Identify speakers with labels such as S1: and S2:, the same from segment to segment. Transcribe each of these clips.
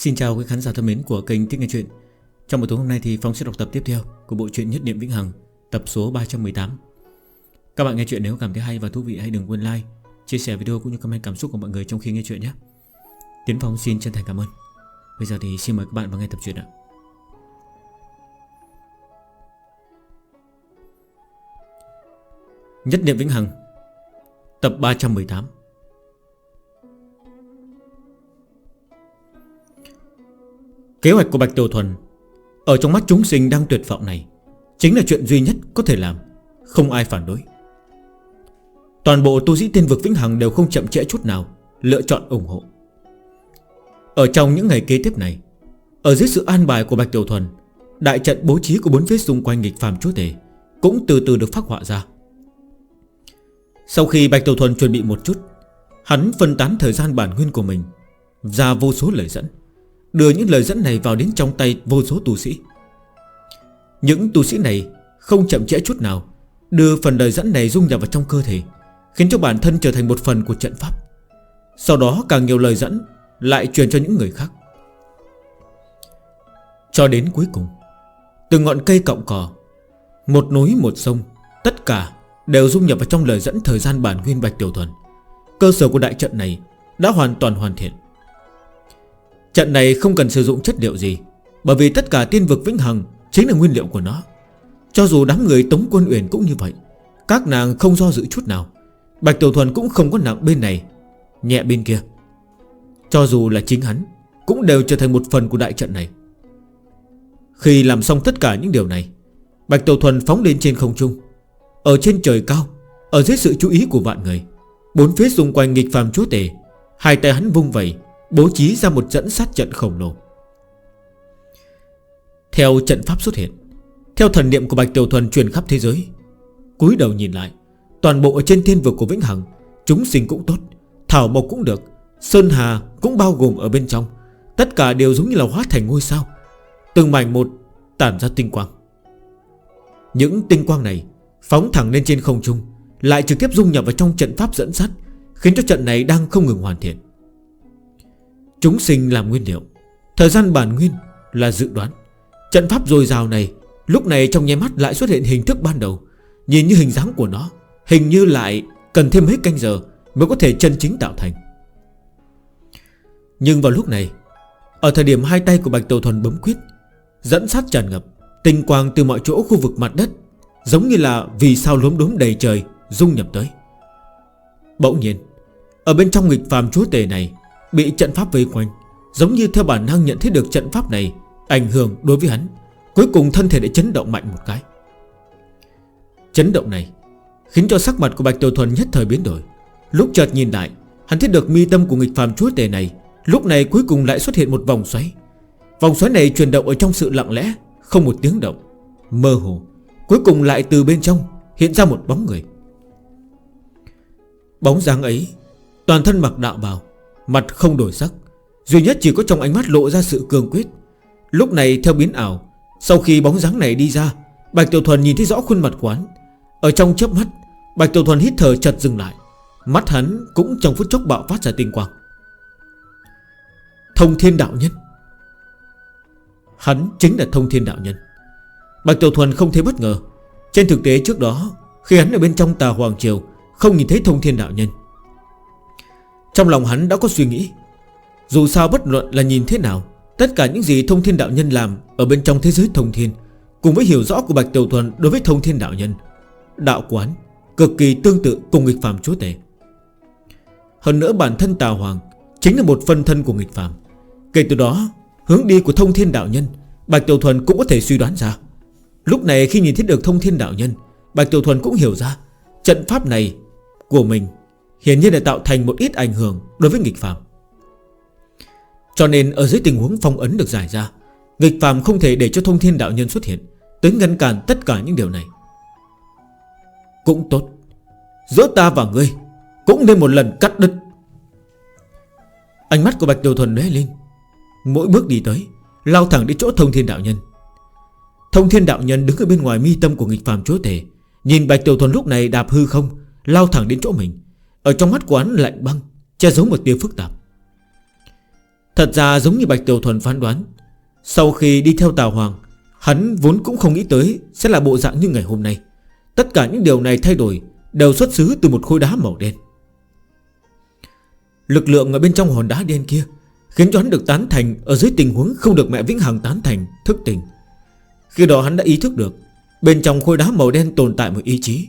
S1: Xin chào quý khán giả thân mến của kênh Thích Nghe Chuyện. Trong buổi tối hôm nay thì Phong sẽ đọc tập tiếp theo của bộ truyện Nhất Niệm Vĩnh Hằng tập số 318 Các bạn nghe chuyện nếu cảm thấy hay và thú vị hãy đừng quên like, chia sẻ video cũng như comment cảm xúc của mọi người trong khi nghe chuyện nhé. Tiến Phong xin chân thành cảm ơn. Bây giờ thì xin mời các bạn vào nghe tập truyện ạ. Nhất Niệm Vĩnh Hằng Tập 318 Kế hoạch của Bạch Tiểu Thuần Ở trong mắt chúng sinh đang tuyệt vọng này Chính là chuyện duy nhất có thể làm, Không ai phản đối. Toàn bộ tu sĩ tiên vực Vĩnh Hằng đều không chậm trễ chút nào, Lựa chọn ủng hộ. Ở trong những ngày kế tiếp này, Ở dưới sự an bài của Bạch Tiểu Thuần, Đại trận bố trí của bốn phía xung quanh nghịch phàm chúa tể Cũng từ từ được phát họa ra. Sau khi Bạch Tiểu Thuần chuẩn bị một chút, Hắn phân tán thời gian bản nguyên của mình Ra vô số lời dẫn. Đưa những lời dẫn này vào đến trong tay vô số tù sĩ. Những tù sĩ này không chậm trễ chút nào, Đưa phần lời dẫn này dung nhập vào trong cơ thể, Khiến cho bản thân trở thành một phần của trận pháp. Sau đó càng nhiều lời dẫn Lại truyền cho những người khác. Cho đến cuối cùng Từ ngọn cây cọng cỏ, Một núi một sông, Tất cả đều dung nhập vào trong lời dẫn thời gian bản nguyên Bạch Tiểu Thuần. Cơ sở của đại trận này đã hoàn toàn hoàn thiện. Trận này không cần sử dụng chất liệu gì, Bởi vì tất cả tiên vực vĩnh hằng Chính là nguyên liệu của nó. Cho dù đám người Tống Quân Uyển cũng như vậy, Các nàng không do dự chút nào. Bạch Tiểu Thuần cũng không có nặng bên này, Nhẹ bên kia. Cho dù là chính hắn, Cũng đều trở thành một phần của đại trận này. Khi làm xong tất cả những điều này, Bạch Tiểu Thuần phóng lên trên không trung. Ở trên trời cao, Ở dưới sự chú ý của vạn người, Bốn phía xung quanh nghịch phàm chúa tể, Hai tay hắn vung vẩy Bố trí ra một trận sát trận khổng lồ. Theo trận pháp xuất hiện, Theo thần niệm của Bạch Tiểu Thuần truyền khắp thế giới, cúi đầu nhìn lại, Toàn bộ ở trên thiên vực của Vĩnh Hằng, Chúng sinh cũng tốt, Thảo mộc cũng được, Sơn Hà cũng bao gồm ở bên trong, Tất cả đều giống như là hóa thành ngôi sao. Từng mảnh một tản ra tinh quang. Những tinh quang này Phóng thẳng lên trên không trung, Lại trực tiếp dung nhập vào trong trận pháp dẫn sắt, Khiến cho trận này đang không ngừng hoàn thiện. Chúng sinh làm nguyên liệu. Thời gian bản nguyên là dự đoán. Trận pháp dồi dào này, Lúc này trong nháy mắt lại xuất hiện hình thức ban đầu. Nhìn như hình dáng của nó, Hình như lại cần thêm mấy canh giờ Mới có thể chân chính tạo thành. Nhưng vào lúc này, Ở thời điểm hai tay của Bạch Tiểu Thuần bấm quyết Dẫn sát tràn ngập, Tinh quang từ mọi chỗ khu vực mặt đất, Giống như là vì sao lốm đốm đầy trời Dung nhập tới. Bỗng nhiên, Ở bên trong nghịch phàm chúa tề này Bị trận pháp vây quanh. Giống như theo bản năng nhận thấy được trận pháp này, Ảnh hưởng đối với hắn, Cuối cùng thân thể đã chấn động mạnh một cái. Chấn động này Khiến cho sắc mặt của Bạch Tiểu Thuần nhất thời biến đổi. Lúc chợt nhìn lại, Hắn thấy được mi tâm của nghịch phàm chúa tề này, Lúc này cuối cùng lại xuất hiện một vòng xoáy. Vòng xoáy này chuyển động ở trong sự lặng lẽ, Không một tiếng động, Mơ hồ. Cuối cùng lại từ bên trong Hiện ra một bóng người. Bóng dáng ấy, Toàn thân mặc đạo bào Mặt không đổi sắc, Duy nhất chỉ có trong ánh mắt lộ ra sự cường quyết. Lúc này theo biến ảo, Sau khi bóng dáng này đi ra, Bạch Tiểu Thuần nhìn thấy rõ khuôn mặt quán. Ở trong chớp mắt, Bạch Tiểu Thuần hít thở chật dừng lại. Mắt hắn cũng trong phút chốc bạo phát ra tinh quang. Thông thiên đạo nhân. Hắn chính là thông thiên đạo nhân. Bạch Tiểu Thuần không thấy bất ngờ. Trên thực tế trước đó, Khi hắn ở bên trong tà Hoàng Triều, Không nhìn thấy thông thiên đạo nhân. Trong lòng hắn đã có suy nghĩ. Dù sao bất luận là nhìn thế nào, Tất cả những gì thông thiên đạo nhân làm Ở bên trong thế giới thông thiên Cùng với hiểu rõ của Bạch Tiểu Thuần đối với thông thiên đạo nhân, Đạo quán Cực kỳ tương tự cùng nghịch phàm chúa tể. Hơn nữa bản thân Tào Hoàng Chính là một phân thân của nghịch phàm. Kể từ đó, Hướng đi của thông thiên đạo nhân, Bạch Tiểu Thuần cũng có thể suy đoán ra. Lúc này khi nhìn thấy được thông thiên đạo nhân, Bạch Tiểu Thuần cũng hiểu ra Trận pháp này của mình Hiển nhiên là tạo thành một ít ảnh hưởng Đối với nghịch phàm. Cho nên ở dưới tình huống phong ấn được giải ra, Nghịch phàm không thể để cho thông thiên đạo nhân xuất hiện tính ngăn cản tất cả những điều này. Cũng tốt, Giữa ta và ngươi Cũng nên một lần cắt đứt. Ánh mắt của Bạch tiêu Thuần lóe lên. Mỗi bước đi tới, Lao thẳng đến chỗ thông thiên đạo nhân. Thông thiên đạo nhân đứng ở bên ngoài mi tâm của nghịch phàm chúa thể Nhìn Bạch tiêu Thuần lúc này đạp hư không, Lao thẳng đến chỗ mình. Ở trong mắt của hắn lạnh băng, Che giấu một tia phức tạp. Thật ra giống như Bạch Tiểu Thuần phán đoán, Sau khi đi theo Tào Hoàng, Hắn vốn cũng không nghĩ tới Sẽ là bộ dạng như ngày hôm nay. Tất cả những điều này thay đổi, Đều xuất xứ từ một khối đá màu đen. Lực lượng ở bên trong hòn đá đen kia Khiến cho hắn được tán thành Ở dưới tình huống không được mẹ Vĩnh Hằng tán thành Thức tình Khi đó hắn đã ý thức được, Bên trong khối đá màu đen tồn tại một ý chí,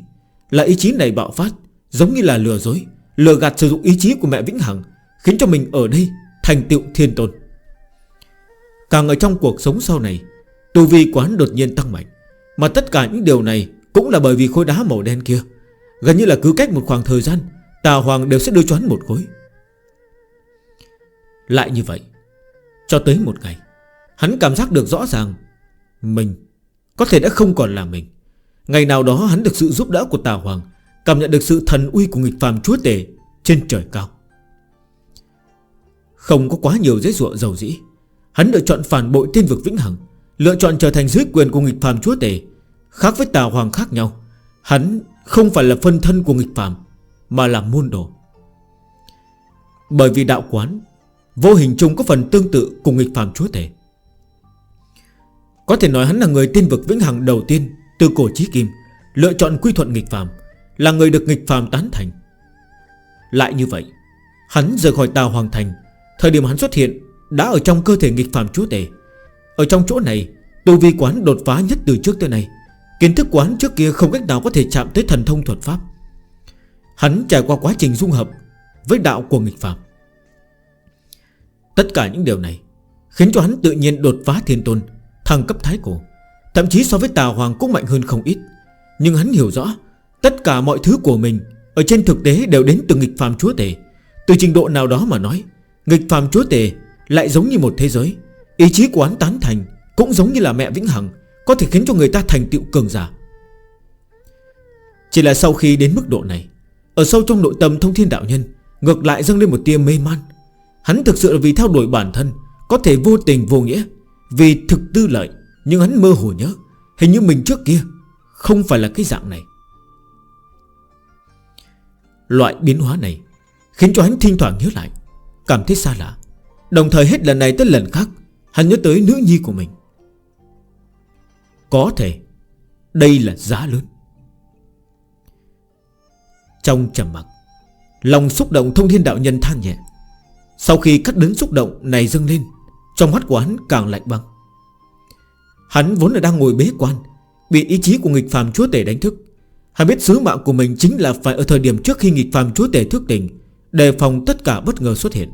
S1: Là ý chí này bạo phát Giống như là lừa dối, Lừa gạt sử dụng ý chí của mẹ Vĩnh Hằng, Khiến cho mình ở đây thành tựu thiên tôn. Càng ở trong cuộc sống sau này, Tu vi quán đột nhiên tăng mạnh. Mà tất cả những điều này Cũng là bởi vì khối đá màu đen kia. Gần như là cứ cách một khoảng thời gian, Tà Hoàng đều sẽ đưa cho hắn một khối. Lại như vậy, Cho tới một ngày, Hắn cảm giác được rõ ràng Mình có thể đã không còn là mình. Ngày nào đó hắn được sự giúp đỡ của Tà Hoàng Cảm nhận được sự thần uy của nghịch phàm chúa tể Trên trời cao. Không có quá nhiều giấy dụa dầu dĩ, Hắn lựa chọn phản bội thiên vực vĩnh hằng, Lựa chọn trở thành dưới quyền của nghịch phàm chúa tể, Khác với tà hoàng khác nhau. Hắn không phải là phân thân của nghịch phàm, Mà là môn đồ. Bởi vì đạo quán, Vô hình chung có phần tương tự cùng nghịch phàm chúa tể. Có thể nói hắn là người tiên vực vĩnh hằng đầu tiên Từ cổ chí kim, Lựa chọn quy thuận nghịch phàm. Là người được nghịch phàm tán thành. Lại như vậy, Hắn rời khỏi tàu hoàng thành, Thời điểm hắn xuất hiện Đã ở trong cơ thể nghịch phàm chúa tể. Ở trong chỗ này, Tu vi quán đột phá nhất từ trước tới nay, Kiến thức quán trước kia không cách nào có thể chạm tới thần thông thuật pháp. Hắn trải qua quá trình dung hợp Với đạo của nghịch phạm Tất cả những điều này Khiến cho hắn tự nhiên đột phá thiên tôn, Thăng cấp thái cổ, Thậm chí so với tà hoàng cũng mạnh hơn không ít. Nhưng hắn hiểu rõ Tất cả mọi thứ của mình Ở trên thực tế đều đến từ nghịch phàm chúa tể. Từ trình độ nào đó mà nói, Nghịch phàm chúa tể lại giống như một thế giới. Ý chí của hắn tán thành Cũng giống như là mẹ Vĩnh Hằng, Có thể khiến cho người ta thành tựu cường giả. Chỉ là sau khi đến mức độ này, Ở sâu trong nội tâm thông thiên đạo nhân, Ngược lại dâng lên một tia mê man. Hắn thực sự là vì theo đuổi bản thân, Có thể vô tình vô nghĩa, Vì thực tư lợi, Nhưng hắn mơ hồ nhớ, Hình như mình trước kia Không phải là cái dạng này. Loại biến hóa này Khiến cho hắn thỉnh thoảng nhớ lại, Cảm thấy xa lạ. Đồng thời hết lần này tới lần khác, Hắn nhớ tới nữ nhi của mình. Có thể Đây là giá lớn. Trong trầm mặt Lòng xúc động thông thiên đạo nhân than nhẹ. Sau khi cắt đớn xúc động này dâng lên, Trong mắt của hắn càng lạnh băng. Hắn vốn là đang ngồi bế quan, Bị ý chí của nghịch phàm chúa tể đánh thức. Hắn biết sứ mạng của mình chính là phải ở thời điểm trước khi nghịch phàm chúa tể thức tỉnh, Đề phòng tất cả bất ngờ xuất hiện.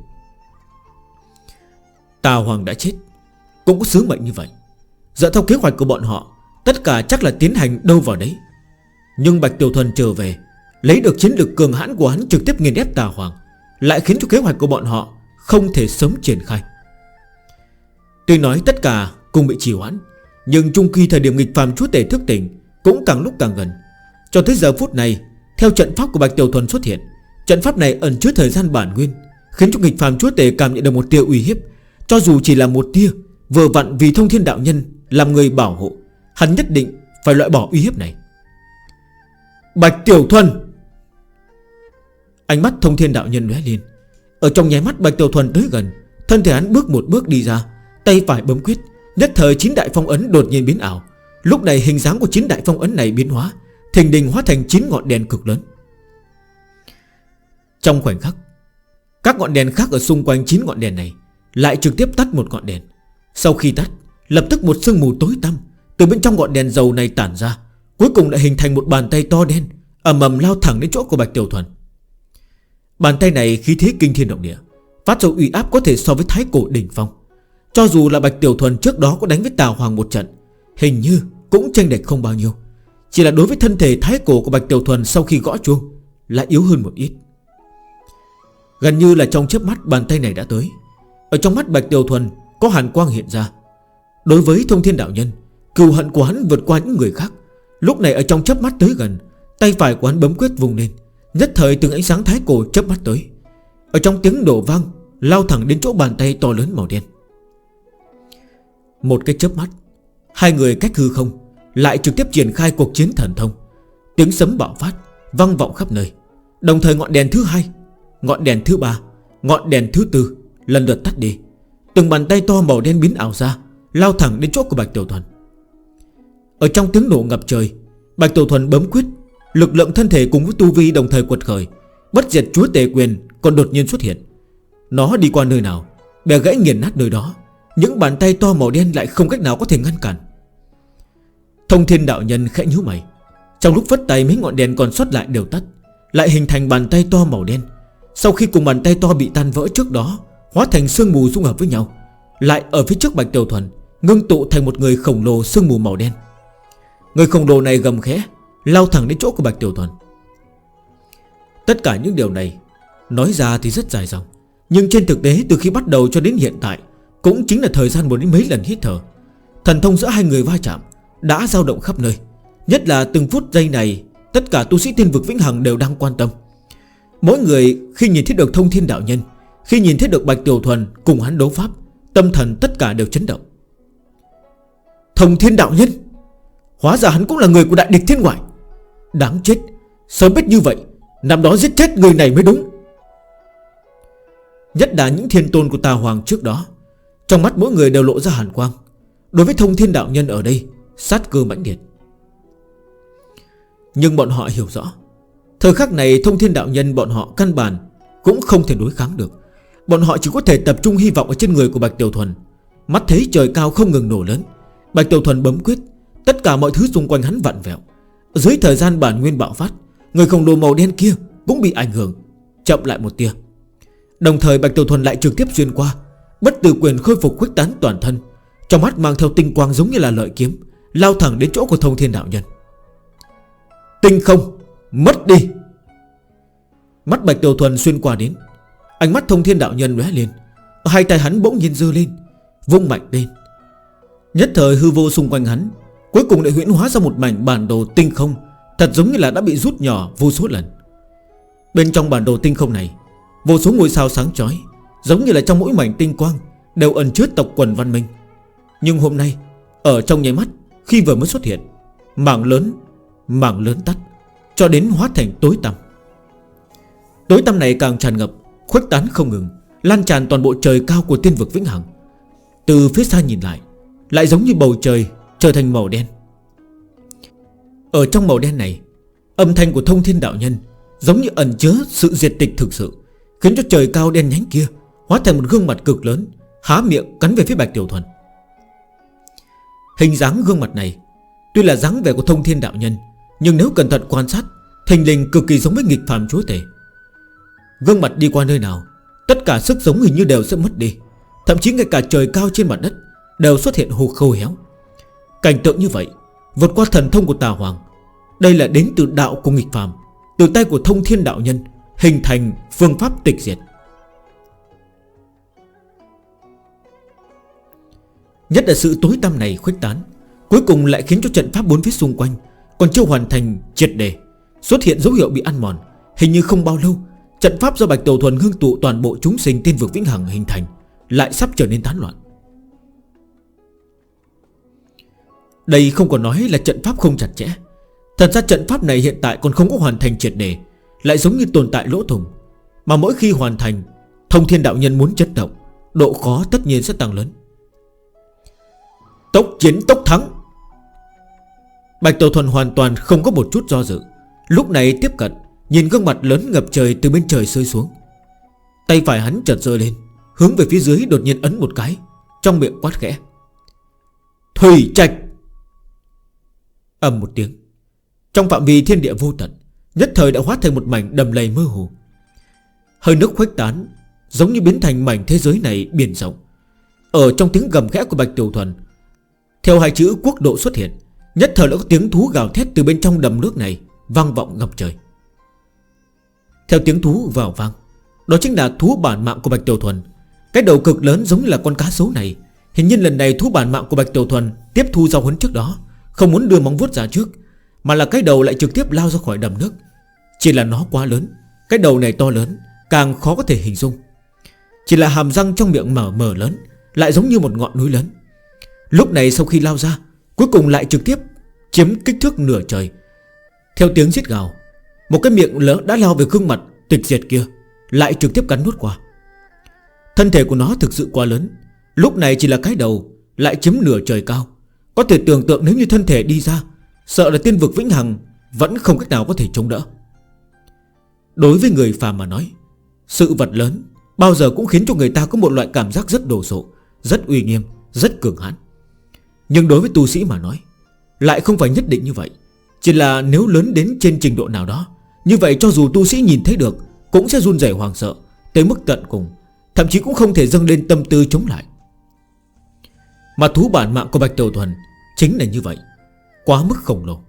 S1: Tào Hoàng đã chết Cũng có sứ mệnh như vậy. Dựa theo kế hoạch của bọn họ Tất cả chắc là tiến hành đâu vào đấy. Nhưng Bạch Tiểu Thuần trở về Lấy được chiến lược cường hãn của hắn trực tiếp nghiền ép Tà Hoàng Lại khiến cho kế hoạch của bọn họ Không thể sớm triển khai. Tuy nói tất cả cùng bị trì hoãn Nhưng chung khi thời điểm nghịch phàm chúa tể thức tỉnh Cũng càng lúc càng gần cho tới giờ phút này, Theo trận pháp của Bạch Tiểu Thuần xuất hiện, Trận pháp này ẩn chứa thời gian bản nguyên, Khiến cho nghịch phàm chúa tể cảm nhận được một tia uy hiếp. Cho dù chỉ là một tia, Vừa vặn vì thông thiên đạo nhân Làm người bảo hộ, Hắn nhất định phải loại bỏ uy hiếp này. Bạch Tiểu Thuần! Ánh mắt thông thiên đạo nhân lóe lên. Ở trong nháy mắt Bạch Tiểu Thuần tới gần, Thân thể hắn bước một bước đi ra, Tay phải bấm quyết, Nhất thời chín đại phong ấn đột nhiên biến ảo. Lúc này hình dáng của chín đại phong ấn này biến hóa Thình đình hóa thành 9 ngọn đèn cực lớn. Trong khoảnh khắc, Các ngọn đèn khác ở xung quanh 9 ngọn đèn này Lại trực tiếp tắt một ngọn đèn. Sau khi tắt, Lập tức một sương mù tối tăm Từ bên trong ngọn đèn dầu này tản ra, Cuối cùng lại hình thành một bàn tay to đen, ầm ầm lao thẳng đến chỗ của Bạch Tiểu Thuần. Bàn tay này khí thế kinh thiên động địa, Phát ra uy áp có thể so với thái cổ đỉnh phong. Cho dù là Bạch Tiểu Thuần trước đó có đánh với Tào Hoàng một trận, Hình như cũng tranh lệch không bao nhiêu. Chỉ là đối với thân thể thái cổ của Bạch Tiểu Thuần Sau khi gõ chuông là yếu hơn một ít. Gần như là trong chớp mắt bàn tay này đã tới. Ở trong mắt Bạch Tiểu Thuần Có hàn quang hiện ra. Đối với thông thiên đạo nhân, Cừu hận của hắn vượt qua những người khác. Lúc này ở trong chớp mắt tới gần, Tay phải của hắn bấm quyết vùng lên. Nhất thời từng ánh sáng thái cổ chớp mắt tới. Ở trong tiếng đổ vang, Lao thẳng đến chỗ bàn tay to lớn màu đen. Một cái chớp mắt, Hai người cách hư không. Lại trực tiếp triển khai cuộc chiến thần thông. Tiếng sấm bạo phát Văng vọng khắp nơi. Đồng thời ngọn đèn thứ hai, Ngọn đèn thứ ba, Ngọn đèn thứ tư Lần lượt tắt đi. Từng bàn tay to màu đen biến ảo ra, Lao thẳng đến chỗ của Bạch Tiểu Thuần. Ở trong tiếng nổ ngập trời, Bạch Tiểu Thuần bấm quyết, Lực lượng thân thể cùng với Tu Vi đồng thời quật khởi, Bất diệt chúa tề quyền còn đột nhiên xuất hiện. Nó đi qua nơi nào, Bè gãy nghiền nát nơi đó, Những bàn tay to màu đen lại không cách nào có thể ngăn cản. Thông thiên đạo nhân khẽ nhú mày. Trong lúc phất tay, mấy ngọn đèn còn sót lại đều tắt, Lại hình thành bàn tay to màu đen. Sau khi cùng bàn tay to bị tan vỡ trước đó, Hóa thành sương mù dung hợp với nhau, Lại ở phía trước Bạch Tiểu Thuần, Ngưng tụ thành một người khổng lồ sương mù màu đen. Người khổng lồ này gầm khẽ, Lao thẳng đến chỗ của Bạch Tiểu Thuần. Tất cả những điều này, Nói ra thì rất dài dòng, Nhưng trên thực tế từ khi bắt đầu cho đến hiện tại, Cũng chính là thời gian muốn đến mấy lần hít thở. Thần thông giữa hai người va chạm đã dao động khắp nơi. Nhất là từng phút giây này, Tất cả tu sĩ thiên vực Vĩnh Hằng đều đang quan tâm. Mỗi người khi nhìn thấy được thông thiên đạo nhân, Khi nhìn thấy được Bạch Tiểu Thuần Cùng hắn đấu pháp, Tâm thần tất cả đều chấn động. Thông thiên đạo nhân, Hóa ra hắn cũng là người của đại địch thiên ngoại. Đáng chết, Sớm biết như vậy, Năm đó giết chết người này mới đúng. Nhất là những thiên tôn của tà hoàng trước đó, Trong mắt mỗi người đều lộ ra hàn quang. Đối với thông thiên đạo nhân ở đây Sát cơ mãnh liệt. Nhưng bọn họ hiểu rõ, Thời khắc này thông thiên đạo nhân bọn họ căn bản Cũng không thể đối kháng được. Bọn họ chỉ có thể tập trung hy vọng ở trên người của Bạch Tiểu Thuần. Mắt thấy trời cao không ngừng nổ lớn, Bạch Tiểu Thuần bấm quyết, Tất cả mọi thứ xung quanh hắn vặn vẹo. Dưới thời gian bản nguyên bạo phát, Người khổng lồ màu đen kia cũng bị ảnh hưởng, Chậm lại một tia. Đồng thời Bạch Tiểu Thuần lại trực tiếp xuyên qua, Bất tử quyền khôi phục khuếch tán toàn thân, Trong mắt mang theo tinh quang giống như là lợi kiếm Lao thẳng đến chỗ của thông thiên đạo nhân. Tinh không, Mất đi. Mắt bạch đầu thuần xuyên qua đến, Ánh mắt thông thiên đạo nhân lóe lên. Hai tay hắn bỗng nhiên dơ lên, Vung mạnh lên. Nhất thời hư vô xung quanh hắn, Cuối cùng lại huyễn hóa ra một mảnh bản đồ tinh không, Thật giống như là đã bị rút nhỏ vô số lần. Bên trong bản đồ tinh không này, Vô số ngôi sao sáng chói, Giống như là trong mỗi mảnh tinh quang, Đều ẩn chứa tộc quần văn minh. Nhưng hôm nay, Ở trong nháy mắt khi vừa mới xuất hiện Mảng lớn Mảng lớn tắt, Cho đến hóa thành tối tăm. Tối tăm này càng tràn ngập, Khuếch tán không ngừng, Lan tràn toàn bộ trời cao của tiên vực Vĩnh Hằng. Từ phía xa nhìn lại Lại giống như bầu trời trở thành màu đen. Ở trong màu đen này, Âm thanh của thông thiên đạo nhân Giống như ẩn chứa sự diệt tịch thực sự, Khiến cho trời cao đen nhánh kia Hóa thành một gương mặt cực lớn, Há miệng cắn về phía Bạch Tiểu Thuần. Hình dáng gương mặt này, Tuy là dáng vẻ của thông thiên đạo nhân, Nhưng nếu cẩn thận quan sát, Thình linh cực kỳ giống với nghịch phàm chúa tể. Gương mặt đi qua nơi nào, Tất cả sức giống hình như đều sẽ mất đi. Thậm chí ngay cả trời cao trên mặt đất Đều xuất hiện hồ khô héo. Cảnh tượng như vậy, Vượt qua thần thông của tà hoàng, Đây là đến từ đạo của nghịch phàm, Từ tay của thông thiên đạo nhân, Hình thành phương pháp tịch diệt. Nhất là sự tối tăm này khuếch tán, Cuối cùng lại khiến cho trận pháp bốn phía xung quanh Còn chưa hoàn thành triệt đề, Xuất hiện dấu hiệu bị ăn mòn, Hình như không bao lâu, Trận pháp do Bạch tổ Thuần hương tụ toàn bộ chúng sinh tiên vực Vĩnh Hằng hình thành, Lại sắp trở nên tán loạn. Đây không còn nói là trận pháp không chặt chẽ, Thật ra trận pháp này hiện tại còn không có hoàn thành triệt đề, Lại giống như tồn tại lỗ thùng Mà mỗi khi hoàn thành, Thông thiên đạo nhân muốn chất động, Độ khó tất nhiên sẽ tăng lớn. Tốc chiến tốc thắng. Bạch Tổ Thuần hoàn toàn không có một chút do dự. Lúc này tiếp cận, Nhìn gương mặt lớn ngập trời từ bên trời rơi xuống. Tay phải hắn chợt rơi lên, Hướng về phía dưới đột nhiên ấn một cái, Trong miệng quát khẽ. Thủy trạch! Âm một tiếng. Trong phạm vi thiên địa vô tận, Nhất thời đã hóa thành một mảnh đầm lầy mơ hồ. Hơi nước khuếch tán, Giống như biến thành mảnh thế giới này biển rộng. Ở trong tiếng gầm khẽ của Bạch Tiểu Thuần theo hai chữ quốc độ xuất hiện, Nhất thời đã có tiếng thú gào thét từ bên trong đầm nước này Vang vọng ngập trời. Theo tiếng thú vào vang, Đó chính là thú bản mạng của Bạch Tiểu Thuần. Cái đầu cực lớn giống như là con cá sấu này. Hình như lần này thú bản mạng của Bạch Tiểu Thuần Tiếp thu giao huấn trước đó, Không muốn đưa móng vuốt ra trước, Mà là cái đầu lại trực tiếp lao ra khỏi đầm nước. Chỉ là nó quá lớn, Cái đầu này to lớn, Càng khó có thể hình dung. Chỉ là hàm răng trong miệng mở mở lớn, Lại giống như một ngọn núi lớn. Lúc này sau khi lao ra Cuối cùng lại trực tiếp chiếm kích thước nửa trời. Theo tiếng giết gào Một cái miệng lớn đã lao về gương mặt tịch diệt kia Lại trực tiếp cắn nuốt qua. Thân thể của nó thực sự quá lớn Lúc này chỉ là cái đầu Lại chiếm nửa trời cao. Có thể tưởng tượng nếu như thân thể đi ra Sợ là tiên vực vĩnh hằng Vẫn không cách nào có thể chống đỡ. Đối với người phàm mà nói Sự vật lớn Bao giờ cũng khiến cho người ta có một loại cảm giác rất đồ sộ Rất uy nghiêm, rất cường hãn. Nhưng đối với tu sĩ mà nói, Lại không phải nhất định như vậy. Chỉ là nếu lớn đến trên trình độ nào đó, Như vậy cho dù tu sĩ nhìn thấy được, Cũng sẽ run rẩy hoàng sợ, Tới mức tận cùng, Thậm chí cũng không thể dâng lên tâm tư chống lại. Mà thú bản mạng của Bạch Tiểu Thuần Chính là như vậy, Quá mức khổng lồ.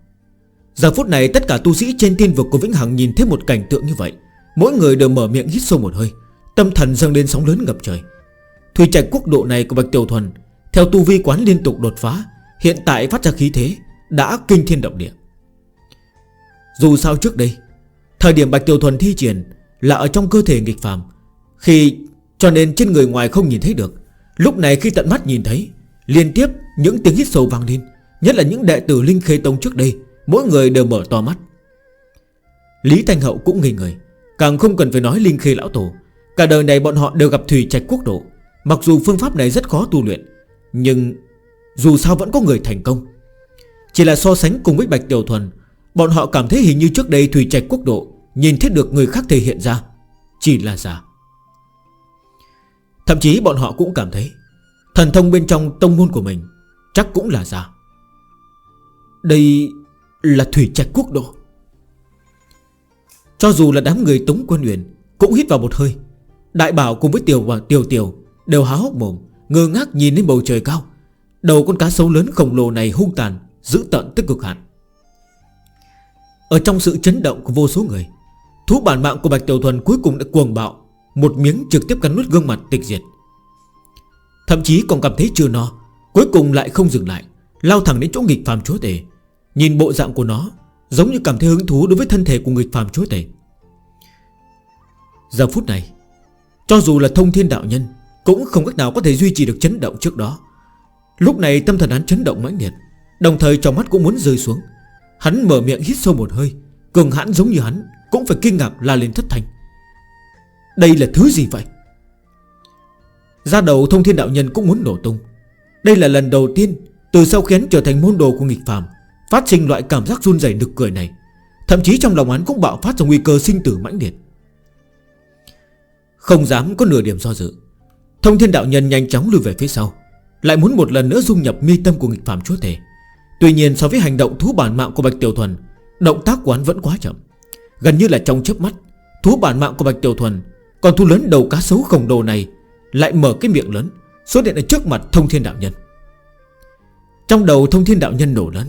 S1: Giờ phút này tất cả tu sĩ trên thiên vực của Vĩnh Hằng Nhìn thấy một cảnh tượng như vậy, Mỗi người đều mở miệng hít sâu một hơi, Tâm thần dâng lên sóng lớn ngập trời. Thủy trạch quốc độ này của Bạch Tiểu Thuần theo tu vi quán liên tục đột phá, Hiện tại phát ra khí thế Đã kinh thiên động địa. Dù sao trước đây, Thời điểm Bạch Tiểu Thuần thi triển Là ở trong cơ thể nghịch phàm, Khi cho nên trên người ngoài không nhìn thấy được. Lúc này khi tận mắt nhìn thấy, Liên tiếp những tiếng hít sâu vang lên, Nhất là những đệ tử Linh Khê Tông trước đây, Mỗi người đều mở to mắt. Lý Thanh Hậu cũng ngây người, Càng không cần phải nói Linh Khê Lão Tổ, Cả đời này bọn họ đều gặp Thủy Trạch Quốc Độ. Mặc dù phương pháp này rất khó tu luyện nhưng dù sao vẫn có người thành công. Chỉ là so sánh cùng với Bạch Tiểu Thuần, Bọn họ cảm thấy hình như trước đây Thủy Trạch Quốc Độ Nhìn thấy được người khác thể hiện ra Chỉ là giả. Thậm chí bọn họ cũng cảm thấy Thần thông bên trong tông môn của mình Chắc cũng là giả. Đây là Thủy Trạch Quốc Độ. Cho dù là đám người Tống Quân Uyển Cũng hít vào một hơi, Đại bảo cùng với Tiểu và Tiểu Tiểu Đều há hốc mồm. Ngơ ngác nhìn lên bầu trời cao. Đầu con cá sấu lớn khổng lồ này hung tàn Giữ tận tức cực hạn. Ở trong sự chấn động của vô số người, Thú bản mạng của Bạch Tiểu Thuần cuối cùng đã cuồng bạo, Một miếng trực tiếp cắn nuốt gương mặt tịch diệt. Thậm chí còn cảm thấy chưa no, Cuối cùng lại không dừng lại, Lao thẳng đến chỗ nghịch phàm chúa tể. Nhìn bộ dạng của nó, Giống như cảm thấy hứng thú đối với thân thể của nghịch phàm chúa tể. Giờ phút này, Cho dù là thông thiên đạo nhân cũng không cách nào có thể duy trì được chấn động trước đó. Lúc này tâm thần hắn chấn động mãnh liệt, Đồng thời trong mắt cũng muốn rơi xuống. Hắn mở miệng hít sâu một hơi, Cường hãn giống như hắn, Cũng phải kinh ngạc la lên thất thành Đây là thứ gì vậy? Ra đầu thông thiên đạo nhân cũng muốn nổ tung. Đây là lần đầu tiên, Từ sau khiến trở thành môn đồ của nghịch phàm, Phát sinh loại cảm giác run dày nực cười này. Thậm chí trong lòng hắn cũng bạo phát ra nguy cơ sinh tử mãnh liệt. Không dám có nửa điểm do dự. Thông thiên đạo nhân nhanh chóng lùi về phía sau, Lại muốn một lần nữa dung nhập mi tâm của nghịch phạm chúa thể Tuy nhiên so với hành động thú bản mạng của Bạch Tiểu Thuần, Động tác của hắn vẫn quá chậm. Gần như là trong chớp mắt, Thú bản mạng của Bạch Tiểu Thuần Còn thu lớn đầu cá sấu khổng đồ này Lại mở cái miệng lớn, Xuất hiện ở trước mặt thông thiên đạo nhân. Trong đầu thông thiên đạo nhân nổ lớn,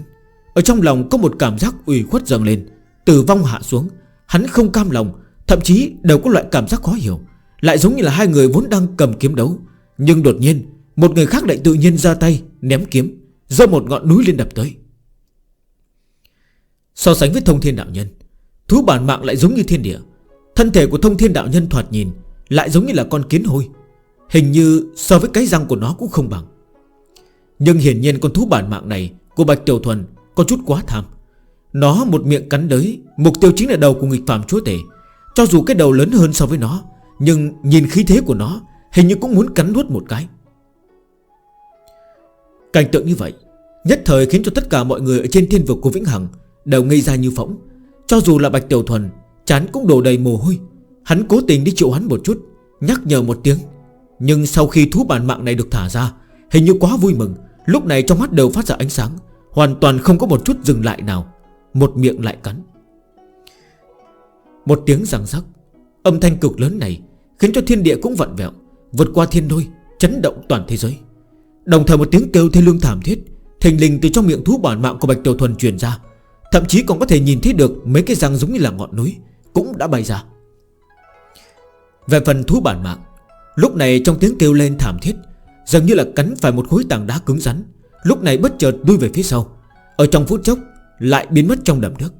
S1: Ở trong lòng có một cảm giác ủy khuất dần lên Từ vong hạ xuống, Hắn không cam lòng, Thậm chí đều có loại cảm giác khó hiểu. Lại giống như là hai người vốn đang cầm kiếm đấu. Nhưng đột nhiên, Một người khác lại tự nhiên ra tay, Ném kiếm, Do một ngọn núi lên đập tới. So sánh với thông thiên đạo nhân, Thú bản mạng lại giống như thiên địa. Thân thể của thông thiên đạo nhân thoạt nhìn Lại giống như là con kiến hôi, Hình như so với cái răng của nó cũng không bằng. Nhưng hiển nhiên con thú bản mạng này Của Bạch Tiểu Thuần có chút quá tham. Nó một miệng cắn đới, Mục tiêu chính là đầu của nghịch phạm chúa tể. Cho dù cái đầu lớn hơn so với nó nhưng nhìn khí thế của nó, Hình như cũng muốn cắn nuốt một cái. Cảnh tượng như vậy, Nhất thời khiến cho tất cả mọi người ở trên thiên vực của Vĩnh Hằng Đều ngây ra như phỏng Cho dù là Bạch Tiểu Thuần, Chán cũng đổ đầy mồ hôi. Hắn cố tình đi chịu hắn một chút, Nhắc nhở một tiếng. Nhưng sau khi thú bản mạng này được thả ra, Hình như quá vui mừng. Lúc này trong mắt đều phát ra ánh sáng, Hoàn toàn không có một chút dừng lại nào. Một miệng lại cắn. Một tiếng răng rắc, Âm thanh cực lớn này Khiến cho thiên địa cũng vặn vẹo, Vượt qua thiên đôi, Chấn động toàn thế giới. Đồng thời một tiếng kêu thê lương thảm thiết, thình lình từ trong miệng thú bản mạng của Bạch Tiểu Thuần truyền ra. Thậm chí còn có thể nhìn thấy được Mấy cái răng giống như là ngọn núi Cũng đã bay ra. Về phần thú bản mạng, Lúc này trong tiếng kêu lên thảm thiết, Dường như là cắn phải một khối tảng đá cứng rắn. Lúc này bất chợt đuôi về phía sau, Ở trong phút chốc lại biến mất trong đầm nước.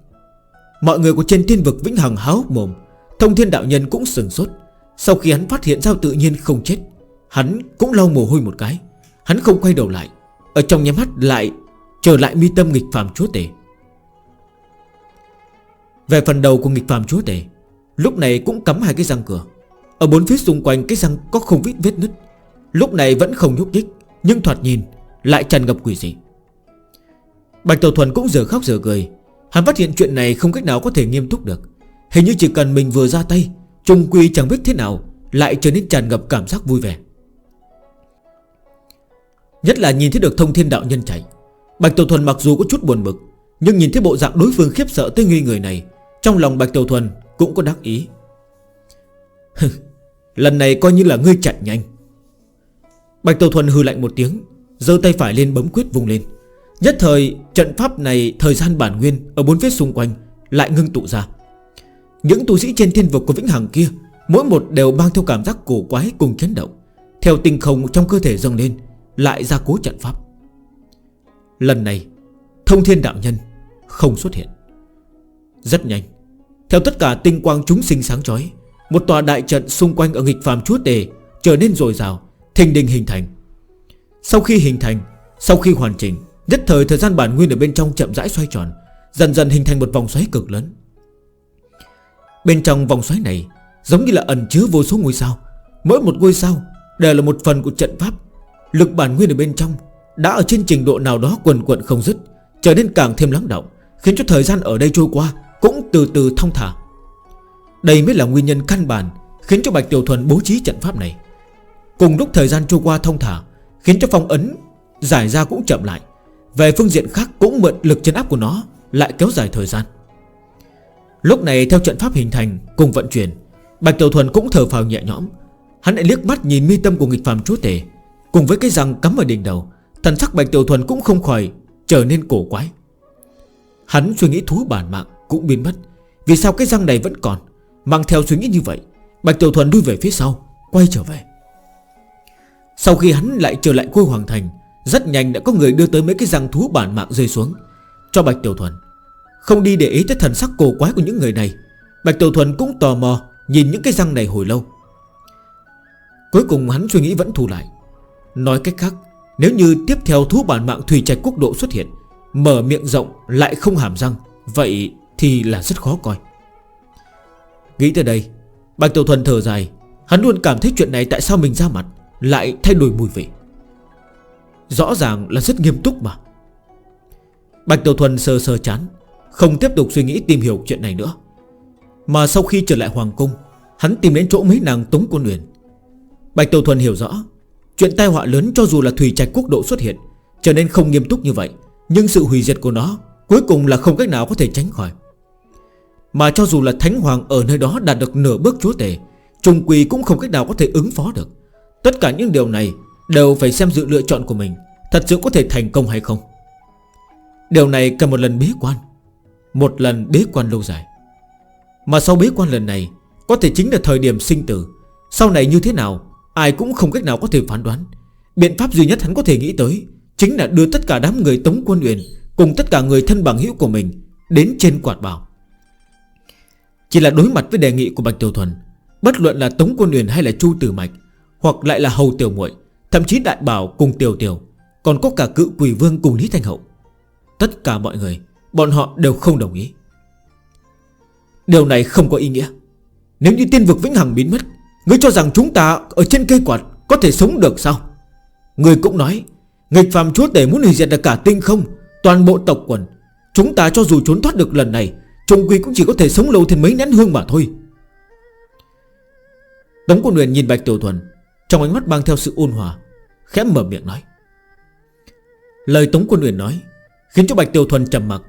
S1: Mọi người của trên thiên vực vĩnh hằng háo mồm, Thông thiên đạo nhân cũng sừng sốt. Sau khi hắn phát hiện Giao tự nhiên không chết, Hắn cũng lau mồ hôi một cái. Hắn không quay đầu lại, Ở trong nhà mắt lại Trở lại mi tâm nghịch phàm chúa tể. Về phần đầu của nghịch phàm chúa tể, Lúc này cũng cắm hai cái răng cửa. Ở bốn phía xung quanh cái răng có không vít vết nứt. Lúc này vẫn không nhúc nhích, Nhưng thoạt nhìn lại tràn ngập quỷ dị. Bạch Tàu Thuần cũng giờ khóc giờ cười. Hắn phát hiện chuyện này không cách nào có thể nghiêm túc được. Hình như chỉ cần mình vừa ra tay Trung Quy chẳng biết thế nào Lại trở nên tràn ngập cảm giác vui vẻ. Nhất là nhìn thấy được thông thiên đạo nhân chạy, Bạch Tiểu Thuần mặc dù có chút buồn bực Nhưng nhìn thấy bộ dạng đối phương khiếp sợ tới nghi người này Trong lòng Bạch Tiểu Thuần cũng có đắc ý. Lần này coi như là ngươi chạy nhanh. Bạch Tiểu Thuần hư lạnh một tiếng giơ tay phải lên bấm quyết vùng lên. Nhất thời trận pháp này Thời gian bản nguyên ở bốn phía xung quanh Lại ngưng tụ ra. Những tu sĩ trên thiên vực của Vĩnh Hằng kia, Mỗi một đều mang theo cảm giác cổ quái cùng chấn động. Theo tinh không trong cơ thể dâng lên, Lại ra cố trận pháp. Lần này, Thông thiên đạo nhân không xuất hiện. Rất nhanh, Theo tất cả tinh quang chúng sinh sáng chói, Một tòa đại trận xung quanh ở nghịch phàm chúa tề Trở nên dồi dào, Thình đình hình thành. Sau khi hình thành, Sau khi hoàn chỉnh, Nhất thời thời gian bản nguyên ở bên trong chậm rãi xoay tròn, Dần dần hình thành một vòng xoáy cực lớn. Bên trong vòng xoáy này, Giống như là ẩn chứa vô số ngôi sao. Mỗi một ngôi sao đều là một phần của trận pháp. Lực bản nguyên ở bên trong Đã ở trên trình độ nào đó quần quận không dứt, Trở nên càng thêm lắng động, Khiến cho thời gian ở đây trôi qua Cũng từ từ thông thả. Đây mới là nguyên nhân căn bản Khiến cho Bạch Tiểu Thuần bố trí trận pháp này. Cùng lúc thời gian trôi qua thông thả, Khiến cho phong ấn giải ra cũng chậm lại. Về phương diện khác cũng mượn lực chân áp của nó Lại kéo dài thời gian. Lúc này theo trận pháp hình thành, Cùng vận chuyển, Bạch Tiểu Thuần cũng thở phào nhẹ nhõm. Hắn lại liếc mắt nhìn mi tâm của nghịch phàm chúa tể, Cùng với cái răng cắm ở đỉnh đầu, Thần sắc Bạch Tiểu Thuần cũng không khỏi Trở nên cổ quái. Hắn suy nghĩ thú bản mạng cũng biến mất, Vì sao cái răng này vẫn còn? Mang theo suy nghĩ như vậy, Bạch Tiểu Thuần đuôi về phía sau, Quay trở về. Sau khi hắn lại trở lại quê Hoàng Thành, Rất nhanh đã có người đưa tới mấy cái răng thú bản mạng rơi xuống, Cho Bạch Tiểu Thuần. Không đi để ý tới thần sắc cổ quái của những người này, Bạch Tiểu Thuần cũng tò mò Nhìn những cái răng này hồi lâu. Cuối cùng hắn suy nghĩ vẫn thu lại, Nói cách khác, Nếu như tiếp theo thú bản mạng Thủy Trạch Quốc độ xuất hiện, Mở miệng rộng lại không hàm răng, Vậy thì là rất khó coi. Nghĩ tới đây, Bạch Tiểu Thuần thở dài, Hắn luôn cảm thấy chuyện này tại sao mình ra mặt Lại thay đổi mùi vị. Rõ ràng là rất nghiêm túc mà. Bạch Tiểu Thuần sờ sờ chán không tiếp tục suy nghĩ tìm hiểu chuyện này nữa. Mà sau khi trở lại Hoàng Cung, Hắn tìm đến chỗ mấy nàng Tống Quân Uyển. Bạch Tiểu Thuần hiểu rõ, Chuyện tai họa lớn cho dù là Thủy Trạch Quốc độ xuất hiện, Trở nên không nghiêm túc như vậy, Nhưng sự hủy diệt của nó Cuối cùng là không cách nào có thể tránh khỏi. Mà cho dù là Thánh Hoàng ở nơi đó đạt được nửa bước chúa tể Trung Quỳ cũng không cách nào có thể ứng phó được. Tất cả những điều này Đều phải xem sự lựa chọn của mình, Thật sự có thể thành công hay không. Điều này cần một lần bí quan. Một lần bế quan lâu dài. Mà sau bế quan lần này, Có thể chính là thời điểm sinh tử. Sau này như thế nào, Ai cũng không cách nào có thể phán đoán. Biện pháp duy nhất hắn có thể nghĩ tới Chính là đưa tất cả đám người Tống Quân Uyển Cùng tất cả người thân bằng hữu của mình Đến trên quạt bảo. Chỉ là đối mặt với đề nghị của Bạch Tiểu Thuần, Bất luận là Tống Quân Uyển hay là Chu Tử Mạch, Hoặc lại là Hầu Tiểu muội, Thậm chí Đại Bảo cùng Tiểu Tiểu, Còn có cả cự quỷ vương cùng Lý Thanh Hậu, Tất cả mọi người Bọn họ đều không đồng ý. Điều này không có ý nghĩa. Nếu như tiên vực vĩnh hằng biến mất, Ngươi cho rằng chúng ta ở trên cây quạt Có thể sống được sao? Ngươi cũng nói, Nghịch phàm chúa tể muốn hủy diệt được cả tinh không, Toàn bộ tộc quần. Chúng ta cho dù trốn thoát được lần này Trung quy cũng chỉ có thể sống lâu thêm mấy nén hương mà thôi. Tống quân nguyện nhìn Bạch Tiểu Thuần, Trong ánh mắt mang theo sự ôn hòa, Khẽ mở miệng nói. Lời Tống quân nguyện nói, Khiến cho Bạch Tiểu Thuần trầm mặc.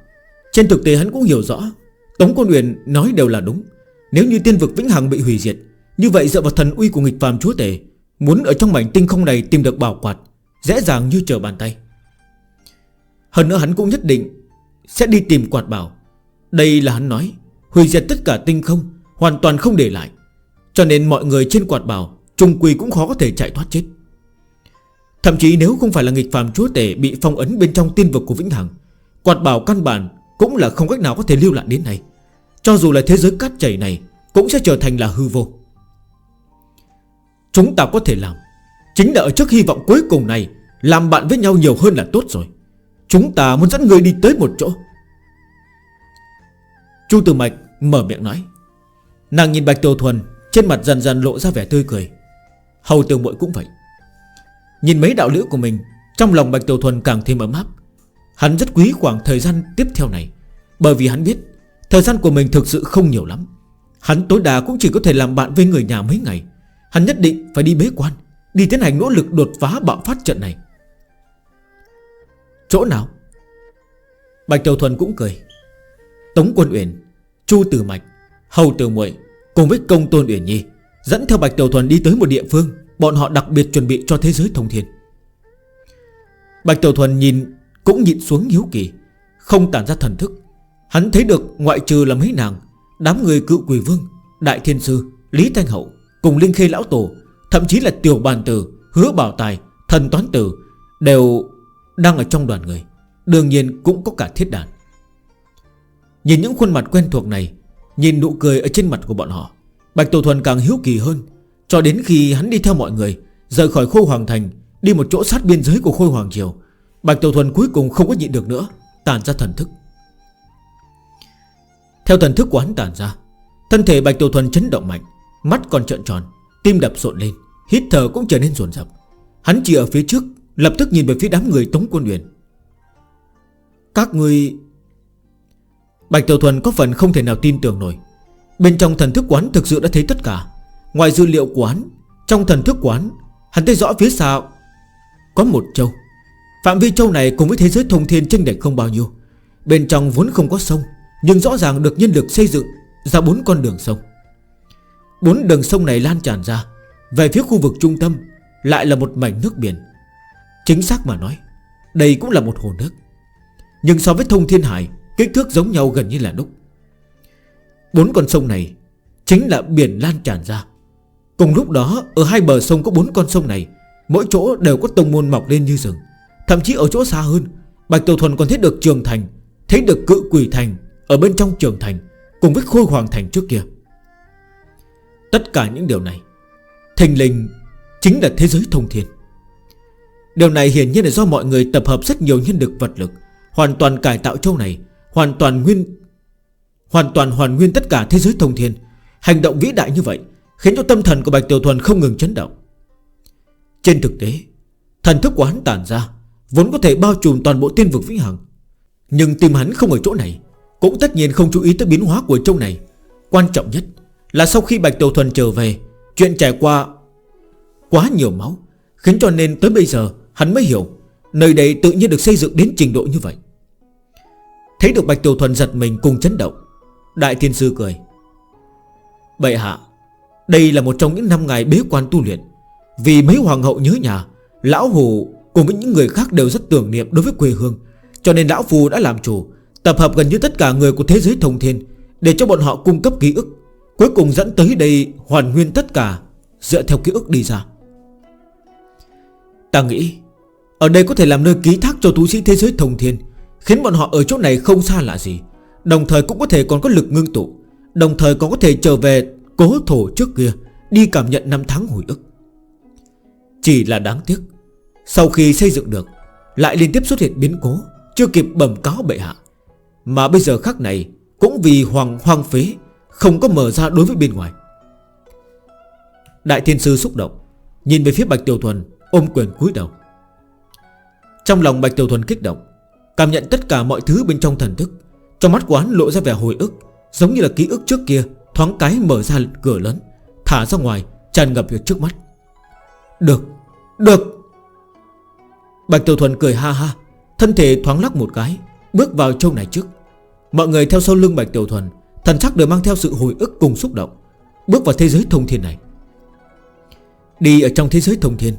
S1: Trên thực tế hắn cũng hiểu rõ, Tống quân Uyển nói đều là đúng. Nếu như tiên vực Vĩnh Hằng bị hủy diệt, Như vậy dựa vào thần uy của nghịch phàm chúa tể, Muốn ở trong mảnh tinh không này tìm được bảo quạt, Dễ dàng như chờ bàn tay. Hơn nữa hắn cũng nhất định Sẽ đi tìm quạt bảo. Đây là hắn nói, Hủy diệt tất cả tinh không, Hoàn toàn không để lại. Cho nên mọi người trên quạt bảo Trung quy cũng khó có thể chạy thoát chết. Thậm chí nếu không phải là nghịch phàm chúa tể Bị phong ấn bên trong tiên vực của Vĩnh Hằng, Quạt bảo căn bản cũng là không cách nào có thể lưu lại đến này Cho dù là thế giới cát chảy này Cũng sẽ trở thành là hư vô. Chúng ta có thể làm Chính là ở trước hy vọng cuối cùng này Làm bạn với nhau nhiều hơn là tốt rồi. Chúng ta muốn dẫn người đi tới một chỗ. Chu Tử Mạch mở miệng nói. Nàng nhìn Bạch Tiểu Thuần Trên mặt dần dần lộ ra vẻ tươi cười. Hầu Tiểu Mội cũng vậy. Nhìn mấy đạo liễu của mình, Trong lòng Bạch Tiểu Thuần càng thêm ấm áp. Hắn rất quý khoảng thời gian tiếp theo này, Bởi vì hắn biết Thời gian của mình thực sự không nhiều lắm. Hắn tối đa cũng chỉ có thể làm bạn với người nhà mấy ngày. Hắn nhất định phải đi bế quan, Đi tiến hành nỗ lực đột phá bạo phát trận này. Chỗ nào? Bạch Tiểu Thuần cũng cười. Tống Quân Uyển, Chu Tử Mạch, Hầu Tử Muội Cùng với Công Tôn Uyển Nhi Dẫn theo Bạch Tiểu Thuần đi tới một địa phương Bọn họ đặc biệt chuẩn bị cho thế giới thông thiên. Bạch Tiểu Thuần nhìn cũng nhịn xuống hiếu kỳ, Không tản ra thần thức. Hắn thấy được ngoại trừ là mấy nàng, Đám người cựu quỷ vương, Đại thiên sư, Lý Thanh Hậu, Cùng Linh Khê Lão Tổ, Thậm chí là tiểu bàn tử, Hứa bảo tài, Thần toán tử, Đều đang ở trong đoàn người, Đương nhiên cũng có cả thiết đàn. Nhìn những khuôn mặt quen thuộc này, Nhìn nụ cười ở trên mặt của bọn họ, Bạch Tổ Thuần càng hiếu kỳ hơn, Cho đến khi hắn đi theo mọi người, Rời khỏi Khôi Hoàng Thành, Đi một chỗ sát biên giới của Khôi Hoàng Triều Bạch Tiểu Thuần cuối cùng không có nhịn được nữa, Tàn ra thần thức. Theo thần thức của hắn tàn ra, Thân thể Bạch Tiểu Thuần chấn động mạnh, Mắt còn trợn tròn, Tim đập rộn lên, Hít thở cũng trở nên ruồn rập Hắn chỉ ở phía trước, Lập tức nhìn về phía đám người Tống Quân Uyển. Các người Bạch Tiểu Thuần có phần không thể nào tin tưởng nổi. Bên trong thần thức quán thực sự đã thấy tất cả. Ngoài dữ liệu quán Trong thần thức quán Hắn thấy rõ phía sau Có một châu. Phạm vi châu này cùng với thế giới thông thiên chênh lệch không bao nhiêu. Bên trong vốn không có sông, Nhưng rõ ràng được nhân lực xây dựng Ra bốn con đường sông. Bốn đường sông này lan tràn ra, Về phía khu vực trung tâm Lại là một mảnh nước biển. Chính xác mà nói, Đây cũng là một hồ nước. Nhưng so với thông thiên hải, Kích thước giống nhau gần như là đúc. Bốn con sông này Chính là biển lan tràn ra. Cùng lúc đó, ở hai bờ sông có bốn con sông này, Mỗi chỗ đều có tông môn mọc lên như rừng. Thậm chí ở chỗ xa hơn, Bạch Tiểu Thuần còn thấy được trường thành, Thấy được cự quỷ thành Ở bên trong trường thành Cùng với khôi hoàng thành trước kia. Tất cả những điều này thành linh chính là thế giới thông thiên. Điều này hiển nhiên là do mọi người tập hợp rất nhiều nhân lực vật lực, Hoàn toàn cải tạo châu này, Hoàn toàn nguyên, Hoàn toàn hoàn nguyên tất cả thế giới thông thiên. Hành động vĩ đại như vậy Khiến cho tâm thần của Bạch Tiểu Thuần không ngừng chấn động. Trên thực tế, Thần thức của hắn tản ra Vốn có thể bao trùm toàn bộ tiên vực vĩnh hằng. Nhưng tim hắn không ở chỗ này, Cũng tất nhiên không chú ý tới biến hóa của châu này. Quan trọng nhất là sau khi Bạch Tiểu Thuần trở về, Chuyện trải qua quá nhiều máu, Khiến cho nên tới bây giờ hắn mới hiểu Nơi đây tự nhiên được xây dựng đến trình độ như vậy. Thấy được Bạch Tiểu Thuần giật mình cùng chấn động, Đại Thiên Sư cười. Bệ hạ, Đây là một trong những năm ngày bế quan tu luyện, Vì mấy hoàng hậu nhớ nhà, Lão Hù Cùng với những người khác đều rất tưởng niệm đối với quê hương. Cho nên Lão Phu đã làm chủ, Tập hợp gần như tất cả người của thế giới thông thiên Để cho bọn họ cung cấp ký ức. Cuối cùng dẫn tới đây hoàn nguyên tất cả, Dựa theo ký ức đi ra. Ta nghĩ, Ở đây có thể làm nơi ký thác cho tu sĩ thế giới thông thiên, Khiến bọn họ ở chỗ này không xa lạ gì. Đồng thời cũng có thể còn có lực ngưng tụ, Đồng thời còn có thể trở về Cố thổ trước kia, Đi cảm nhận năm tháng hồi ức. Chỉ là đáng tiếc sau khi xây dựng được, Lại liên tiếp xuất hiện biến cố, Chưa kịp bẩm cáo bệ hạ. Mà bây giờ khắc này, Cũng vì hoàng hoang phế, Không có mở ra đối với bên ngoài. Đại thiên sư xúc động, Nhìn về phía Bạch Tiểu Thuần, Ôm quyền cúi đầu. Trong lòng Bạch Tiểu Thuần kích động, Cảm nhận tất cả mọi thứ bên trong thần thức, Trong mắt quán lộ ra vẻ hồi ức, Giống như là ký ức trước kia, Thoáng cái mở ra cửa lớn, Thả ra ngoài, tràn ngập vào trước mắt. Được Được! Bạch Tiểu Thuần cười ha ha, Thân thể thoáng lắc một cái, Bước vào châu này trước. Mọi người theo sau lưng Bạch Tiểu Thuần, Thần sắc đều mang theo sự hồi ức cùng xúc động, Bước vào thế giới thông thiên này. Đi ở trong thế giới thông thiên,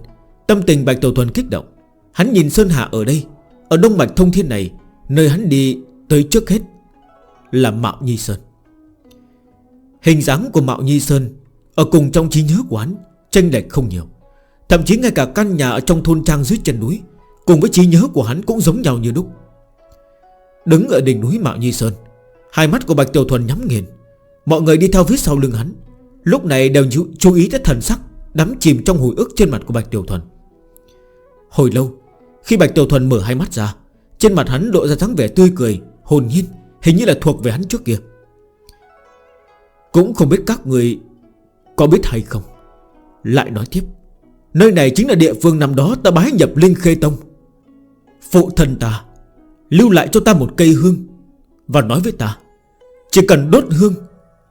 S1: Tâm tình Bạch Tiểu Thuần kích động. Hắn nhìn Sơn Hạ ở đây, Ở Đông mạch thông thiên này, Nơi hắn đi tới trước hết Là Mạo Nhi Sơn. Hình dáng của Mạo Nhi Sơn Ở cùng trong trí nhớ của hắn Tranh lệch không nhiều. Thậm chí ngay cả căn nhà ở trong thôn trang dưới chân núi Cùng với trí nhớ của hắn cũng giống nhau như đúc Đứng ở đỉnh núi Mạo Nhi Sơn, Hai mắt của Bạch Tiểu Thuần nhắm nghiền. Mọi người đi theo phía sau lưng hắn. Lúc này đều chú ý tới thần sắc Đắm chìm trong hồi ức trên mặt của Bạch Tiểu Thuần. Hồi lâu, Khi Bạch Tiểu Thuần mở hai mắt ra, Trên mặt hắn lộ ra dáng vẻ tươi cười, Hồn nhiên, hình như là thuộc về hắn trước kia. Cũng không biết các người Có biết hay không. Lại nói tiếp, Nơi này chính là địa phương năm đó ta bái nhập Linh Khê Tông. Phụ thân ta, Lưu lại cho ta một cây hương Và nói với ta, Chỉ cần đốt hương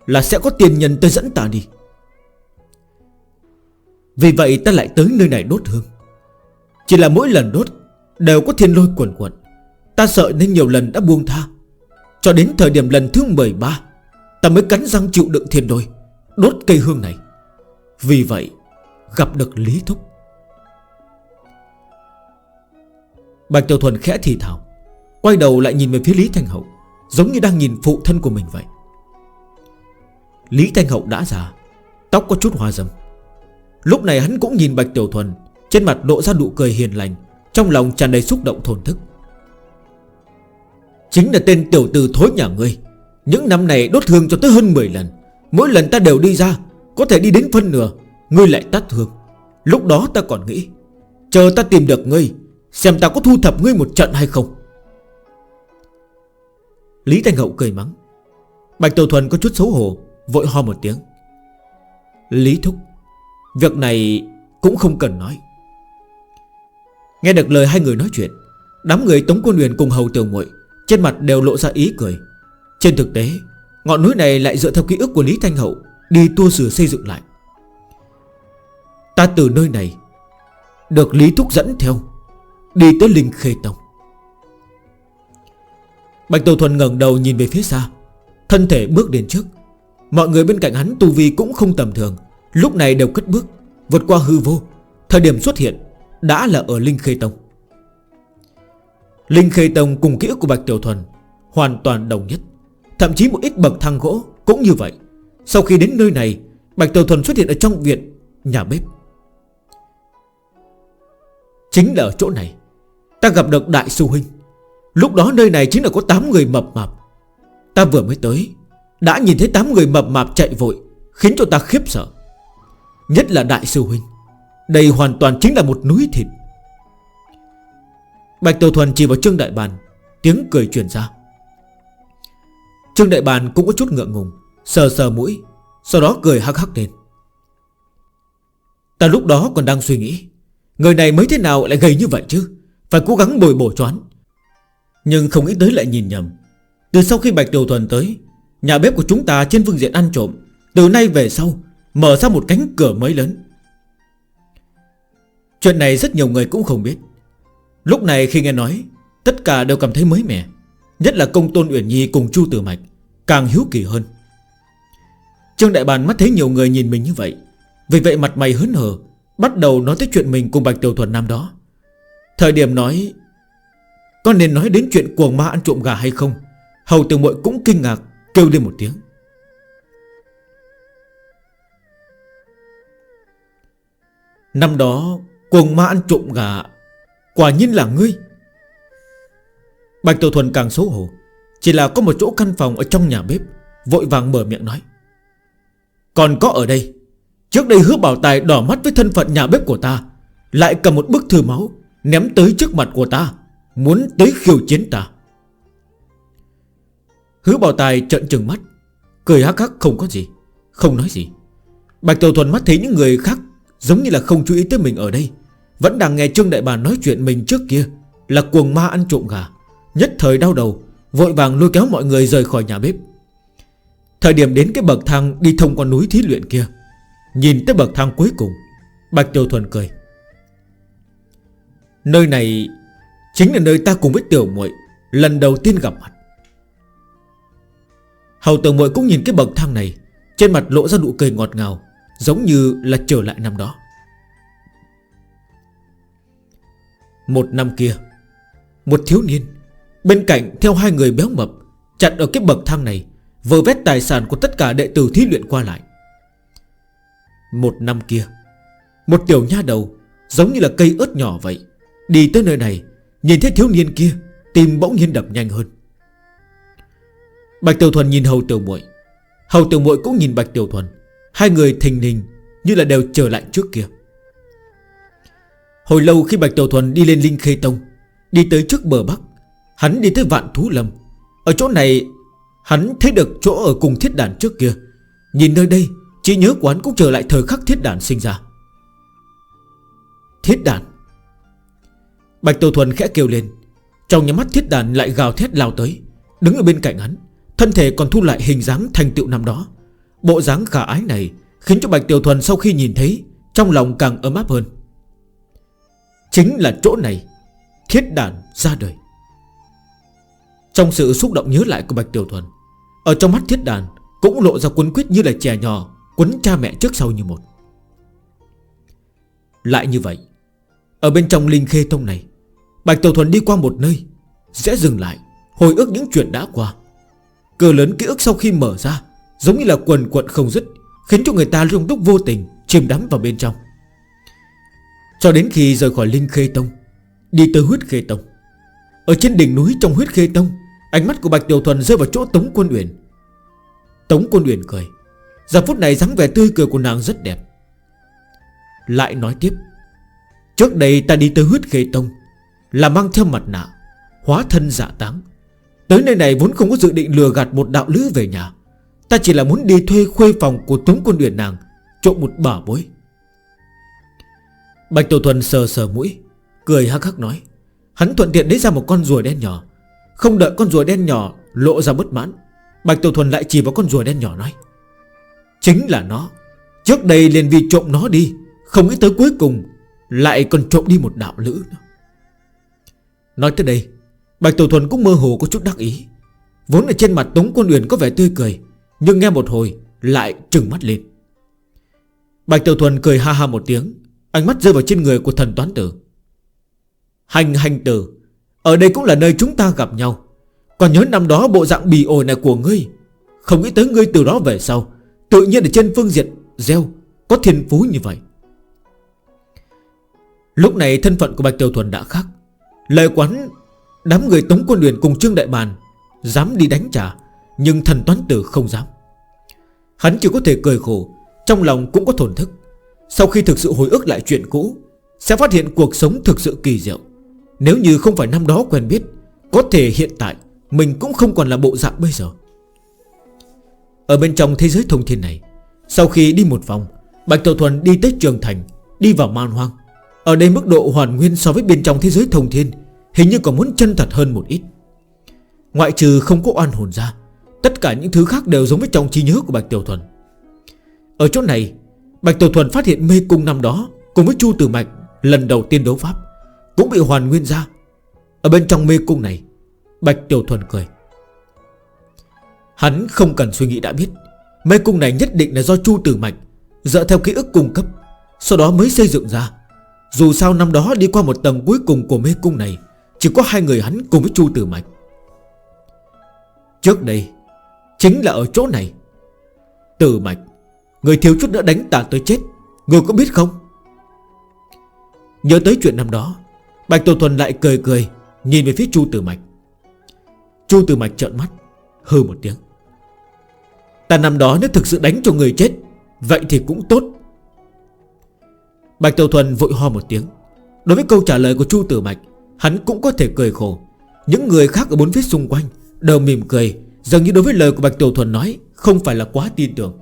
S1: Là sẽ có tiền nhân tới dẫn ta đi. Vì vậy ta lại tới nơi này đốt hương. Chỉ là mỗi lần đốt Đều có thiên lôi quẩn quẩn Ta sợ nên nhiều lần đã buông tha. Cho đến thời điểm lần thứ 13 Ta mới cắn răng chịu đựng thiên lôi, Đốt cây hương này. Vì vậy gặp được Lý Thúc. Bạch Tiểu Thuần khẽ thì thảo Quay đầu lại nhìn về phía Lý Thanh Hậu, Giống như đang nhìn phụ thân của mình vậy. Lý Thanh Hậu đã già, Tóc có chút hoa dâm. Lúc này hắn cũng nhìn Bạch Tiểu Thuần, Trên mặt lộ ra nụ cười hiền lành, Trong lòng tràn đầy xúc động thổn thức. Chính là tên tiểu tử thối nhà ngươi, Những năm này đốt thương cho tới hơn 10 lần, Mỗi lần ta đều đi ra, Có thể đi đến phân nửa, Ngươi lại tắt thương. Lúc đó ta còn nghĩ, Chờ ta tìm được ngươi Xem ta có thu thập ngươi một trận hay không. Lý Thanh Hậu cười mắng. Bạch Tiểu Thuần có chút xấu hổ, Vội ho một tiếng. Lý Thúc, Việc này cũng không cần nói. Nghe được lời hai người nói chuyện, Đám người Tống Quân Huyền cùng Hầu Tiểu muội Trên mặt đều lộ ra ý cười. Trên thực tế, Ngọn núi này lại dựa theo ký ức của Lý Thanh Hậu Đi tua sửa xây dựng lại. Ta từ nơi này Được Lý Thúc dẫn theo. Đi tới Linh Khê Tông. Bạch Tàu Thuần ngẩng đầu nhìn về phía xa. Thân thể bước đến trước. Mọi người bên cạnh hắn tu vi cũng không tầm thường. Lúc này đều cất bước, Vượt qua hư vô. Thời điểm xuất hiện, Đã là ở Linh Khê Tông. Linh Khê Tông cùng ký ức của Bạch Tiểu Thuần Hoàn toàn đồng nhất. Thậm chí một ít bậc thang gỗ cũng như vậy. Sau khi đến nơi này, Bạch Tiểu Thuần xuất hiện ở trong viện Nhà bếp. Chính là ở chỗ này. Ta gặp được đại sư huynh. Lúc đó nơi này chính là có 8 người mập mạp. Ta vừa mới tới, Đã nhìn thấy 8 người mập mạp chạy vội, Khiến cho ta khiếp sợ. Nhất là đại sư huynh, Đây hoàn toàn chính là một núi thịt. Bạch Tiểu Thuần chỉ vào Trương Đại Bàn, Tiếng cười truyền ra. Trương Đại Bàn cũng có chút ngượng ngùng, Sờ sờ mũi, Sau đó cười hắc hắc lên. Ta lúc đó còn đang suy nghĩ, Người này mới thế nào lại gầy như vậy chứ? Phải cố gắng bồi bổ choán. Nhưng không nghĩ tới lại nhìn nhầm. Từ sau khi Bạch Tiểu Thuần tới, Nhà bếp của chúng ta trên phương diện ăn trộm, Từ nay về sau, Mở ra một cánh cửa mới lớn. Chuyện này rất nhiều người cũng không biết. Lúc này khi nghe nói, Tất cả đều cảm thấy mới mẻ, Nhất là công tôn Uyển Nhi cùng Chu Tử Mạch, Càng hiếu kỳ hơn. Trương Đại Bàn mắt thấy nhiều người nhìn mình như vậy, Vì vậy mặt mày hớn hở, Bắt đầu nói tới chuyện mình cùng Bạch Tiểu Thuần Nam đó. Thời điểm nói, Con nên nói đến chuyện cuồng ma ăn trộm gà hay không? Hầu tử muội cũng kinh ngạc, Kêu lên một tiếng. Năm đó, cuồng ma ăn trộm gà, Quả nhiên là ngươi. Bạch Tiểu Thuần càng xấu hổ, Chỉ là có một chỗ căn phòng ở trong nhà bếp, Vội vàng mở miệng nói. Còn có ở đây, Trước đây hứa bảo tài đỏ mắt với thân phận nhà bếp của ta, Lại cầm một bức thư máu Ném tới trước mặt của ta, Muốn tới khiêu chiến ta. Hứa bào tài trận trừng mắt, Cười hắc hắc không có gì, Không nói gì. Bạch Tiểu Thuần mắt thấy những người khác Giống như là không chú ý tới mình ở đây, Vẫn đang nghe Trương Đại Bà nói chuyện mình trước kia, Là cuồng ma ăn trộm gà, Nhất thời đau đầu, Vội vàng lôi kéo mọi người rời khỏi nhà bếp. Thời điểm đến cái bậc thang đi thông qua núi thí luyện kia, Nhìn tới bậc thang cuối cùng, Bạch Tiểu Thuần cười. Nơi này Chính là nơi ta cùng với tiểu muội Lần đầu tiên gặp mặt. Hầu tiểu muội cũng nhìn cái bậc thang này, Trên mặt lộ ra nụ cười ngọt ngào, Giống như là trở lại năm đó. Một năm kia, Một thiếu niên Bên cạnh theo hai người béo mập Chặt ở cái bậc thang này Vừa vét tài sản của tất cả đệ tử thí luyện qua lại. Một năm kia, Một tiểu nha đầu Giống như là cây ớt nhỏ vậy Đi tới nơi này, Nhìn thấy thiếu niên kia, Tim bỗng nhiên đập nhanh hơn. Bạch Tiểu Thuần nhìn Hầu Tiểu Muội. Hầu Tiểu Muội cũng nhìn Bạch Tiểu Thuần. Hai người thình lình như là đều trở lại trước kia. Hồi lâu khi Bạch Tiểu Thuần đi lên Linh Khê Tông, Đi tới trước bờ Bắc, Hắn đi tới Vạn Thú Lâm. Ở chỗ này, Hắn thấy được chỗ ở cùng thiết đàn trước kia. Nhìn nơi đây Chỉ nhớ quán cũng trở lại thời khắc thiết đàn sinh ra. Thiết đàn? Bạch Tiểu Thuần khẽ kêu lên. Trong nhà mắt thiết đàn lại gào thét lao tới. Đứng ở bên cạnh hắn, Thân thể còn thu lại hình dáng thành tựu năm đó. Bộ dáng khả ái này Khiến cho Bạch Tiểu Thuần sau khi nhìn thấy, Trong lòng càng ấm áp hơn. Chính là chỗ này, Thiết đàn ra đời. Trong sự xúc động nhớ lại của Bạch Tiểu Thuần, Ở trong mắt thiết đàn Cũng lộ ra cuốn quyết như là trẻ nhỏ Quấn cha mẹ trước sau như một. Lại như vậy, Ở bên trong linh khê thông này Bạch Tiểu Thuần đi qua một nơi, Sẽ dừng lại, Hồi ức những chuyện đã qua. Cờ lớn ký ức sau khi mở ra, Giống như là quần quận không dứt, Khiến cho người ta rung đúc vô tình, Chìm đắm vào bên trong. Cho đến khi rời khỏi Linh Khê Tông, Đi tới huyết Khê Tông. Ở trên đỉnh núi trong huyết Khê Tông, Ánh mắt của Bạch Tiểu Thuần rơi vào chỗ Tống Quân Uyển. Tống Quân Uyển cười, Giờ phút này dáng vẻ tươi cười của nàng rất đẹp. Lại nói tiếp, Trước đây ta đi tới huyết khê tông là mang theo mặt nạ, Hóa thân giả táng. Tới nơi này vốn không có dự định lừa gạt một đạo lữ về nhà. Ta chỉ là muốn đi thuê khuê phòng của tướng Quân Uyển nàng, Trộm một bả bối. Bạch Tổ Thuần sờ sờ mũi, Cười hắc hắc nói, Hắn thuận tiện lấy ra một con rùa đen nhỏ. Không đợi con rùa đen nhỏ lộ ra bất mãn, Bạch Tổ Thuần lại chỉ vào con rùa đen nhỏ nói, Chính là nó. Trước đây liền vì trộm nó đi, Không nghĩ tới cuối cùng Lại còn trộm đi một đạo lữ nữa. Nói tới đây, Bạch Tiểu Thuần cũng mơ hồ có chút đắc ý. Vốn ở trên mặt Tống Quân Uyển có vẻ tươi cười, Nhưng nghe một hồi lại trừng mắt lên. Bạch Tiểu Thuần cười ha ha một tiếng, Ánh mắt rơi vào trên người của thần toán tử. Hành hành tử, Ở đây cũng là nơi chúng ta gặp nhau. Còn nhớ năm đó bộ dạng bì ồi này của ngươi, Không nghĩ tới ngươi từ đó về sau, Tự nhiên ở trên phương diện Gieo Có thiên phú như vậy. Lúc này thân phận của Bạch Tiểu Thuần đã khác. Lời quán, Đám người Tống Quân Luyện cùng Trương Đại Bàn Dám đi đánh trả, Nhưng thần toán tử không dám. Hắn chỉ có thể cười khổ, Trong lòng cũng có thổn thức. Sau khi thực sự hồi ức lại chuyện cũ, Sẽ phát hiện cuộc sống thực sự kỳ diệu. Nếu như không phải năm đó quen biết, Có thể hiện tại Mình cũng không còn là bộ dạng bây giờ. Ở bên trong thế giới thông thiên này, Sau khi đi một vòng, Bạch Tổ Thuần đi tới Trường Thành, Đi vào man hoang. Ở đây mức độ hoàn nguyên so với bên trong thế giới thông thiên Hình như còn muốn chân thật hơn một ít. Ngoại trừ không có oan hồn ra, Tất cả những thứ khác đều giống với trong trí nhớ của Bạch Tiểu Thuần. Ở chỗ này, Bạch Tiểu Thuần phát hiện mê cung năm đó Cùng với Chu Tử Mạch lần đầu tiên đấu pháp Cũng bị hoàn nguyên ra. Ở bên trong mê cung này, Bạch Tiểu Thuần cười. Hắn không cần suy nghĩ đã biết, Mê cung này nhất định là do Chu Tử Mạch Dựa theo ký ức cung cấp, Sau đó mới xây dựng ra. Dù sao năm đó đi qua một tầng cuối cùng của mê cung này chỉ có hai người hắn cùng với Chu Tử Mạch. Trước đây, Chính là ở chỗ này. Tử Mạch, Người thiếu chút nữa đánh ta tới chết Người có biết không? Nhớ tới chuyện năm đó, Bạch Tổ Thuần lại cười cười, Nhìn về phía Chu Tử Mạch. Chu Tử Mạch trợn mắt, Hư một tiếng. Ta năm đó nếu thực sự đánh cho người chết, Vậy thì cũng tốt. Bạch Tổ Thuần vội ho một tiếng. Đối với câu trả lời của Chu Tử Mạch Hắn cũng có thể cười khổ. Những người khác ở bốn phía xung quanh Đều mỉm cười, Dường như đối với lời của Bạch Tiểu Thuần nói, Không phải là quá tin tưởng.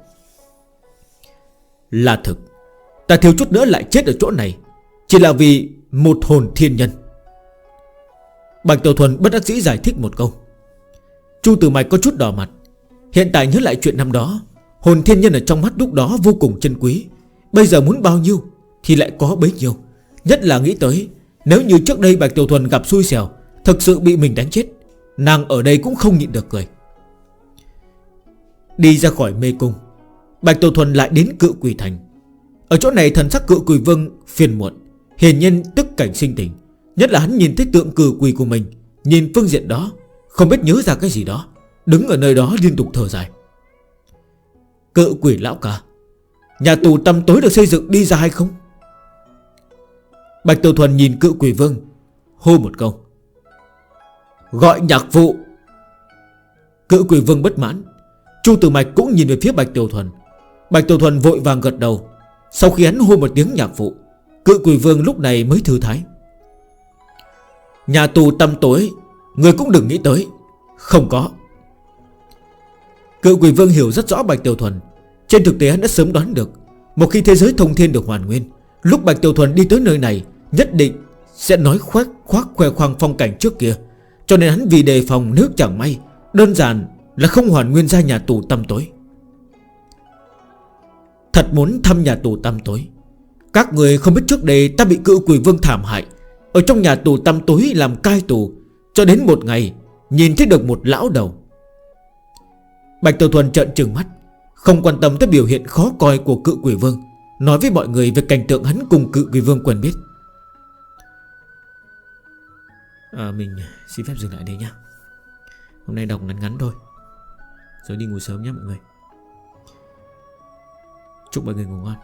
S1: Là thực, Ta thiếu chút nữa lại chết ở chỗ này, Chỉ là vì một hồn thiên nhân. Bạch Tiểu Thuần bất đắc dĩ giải thích một câu. Chu Tử Mạch có chút đỏ mặt. Hiện tại nhớ lại chuyện năm đó, Hồn thiên nhân ở trong mắt lúc đó vô cùng chân quý. Bây giờ muốn bao nhiêu Thì lại có bấy nhiêu. Nhất là nghĩ tới nếu như trước đây Bạch Tiểu Thuần gặp xui xẻo, Thực sự bị mình đánh chết, Nàng ở đây cũng không nhịn được cười. Đi ra khỏi mê cung, Bạch Tiểu Thuần lại đến cự quỷ thành. Ở chỗ này thần sắc cự quỷ vương phiền muộn hiền nhân tức cảnh sinh tình. Nhất là hắn nhìn thấy tượng cử quỷ của mình, Nhìn phương diện đó, Không biết nhớ ra cái gì đó, Đứng ở nơi đó liên tục thở dài. Cự quỷ lão cả Nhà tù tầm tối được xây dựng đi ra hay không? Bạch Tiểu Thuần nhìn Cựu quỷ vương, Hô một câu. Gọi nhạc vụ Cựu quỷ vương bất mãn. Chu Tử Mạch cũng nhìn về phía Bạch Tiểu Thuần. Bạch Tiểu Thuần vội vàng gật đầu. Sau khi hắn hô một tiếng nhạc vụ Cựu quỷ vương lúc này mới thư thái. Nhà tù tâm tối, Người cũng đừng nghĩ tới. Không có. Cựu quỷ vương hiểu rất rõ Bạch Tiểu Thuần. Trên thực tế hắn đã sớm đoán được, Một khi thế giới thông thiên được hoàn nguyên Lúc Bạch Tiểu Thuần đi tới nơi này, Nhất định sẽ nói khoác khoác khoe khoang phong cảnh trước kia. Cho nên hắn vì đề phòng nước chẳng may, Đơn giản là không hoàn nguyên ra nhà tù tăm tối. Thật muốn thăm nhà tù tăm tối. Các người không biết trước đây ta bị cự quỷ vương thảm hại. Ở trong nhà tù tăm tối làm cai tù, Cho đến một ngày, Nhìn thấy được một lão đầu. Bạch Tiểu Thuần trợn trừng mắt, Không quan tâm tới biểu hiện khó coi của cự quỷ vương. Nói với mọi người về cảnh tượng hắn cùng cự quỷ vương quần biết. À, Mình à, xin phép dừng lại đây nhé Hôm nay đọc ngắn ngắn thôi. Rồi đi ngủ sớm nhé mọi người. Chúc mọi người ngủ ngon.